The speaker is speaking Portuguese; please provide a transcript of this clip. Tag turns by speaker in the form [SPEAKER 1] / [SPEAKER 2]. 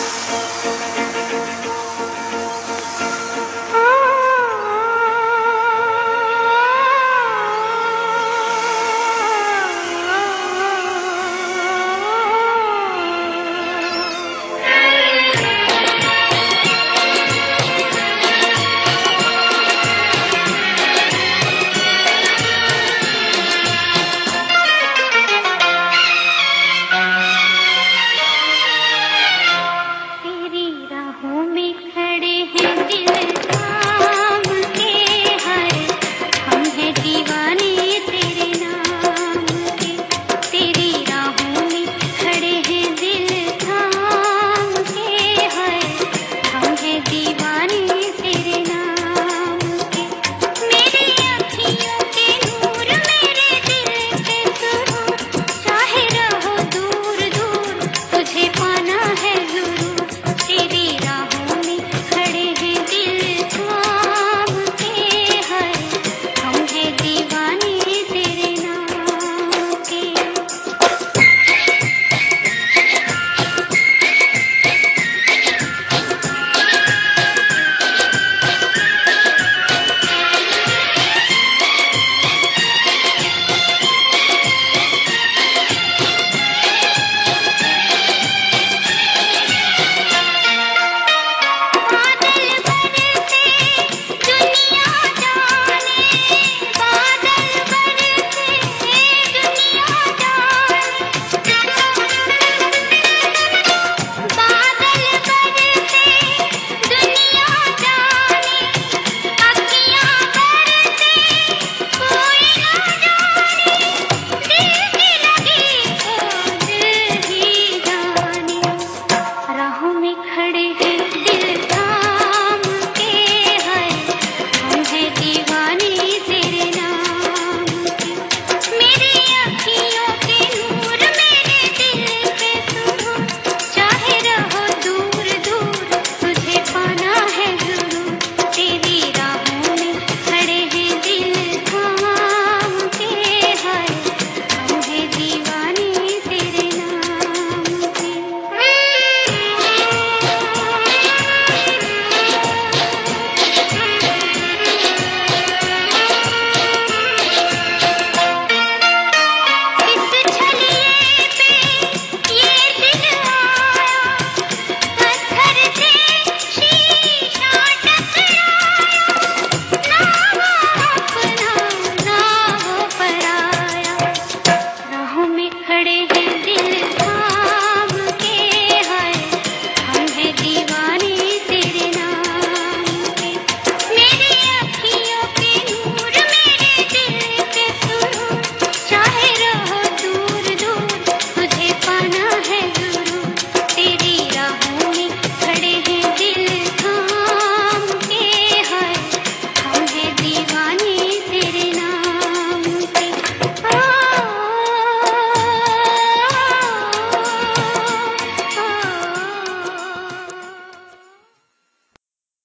[SPEAKER 1] Música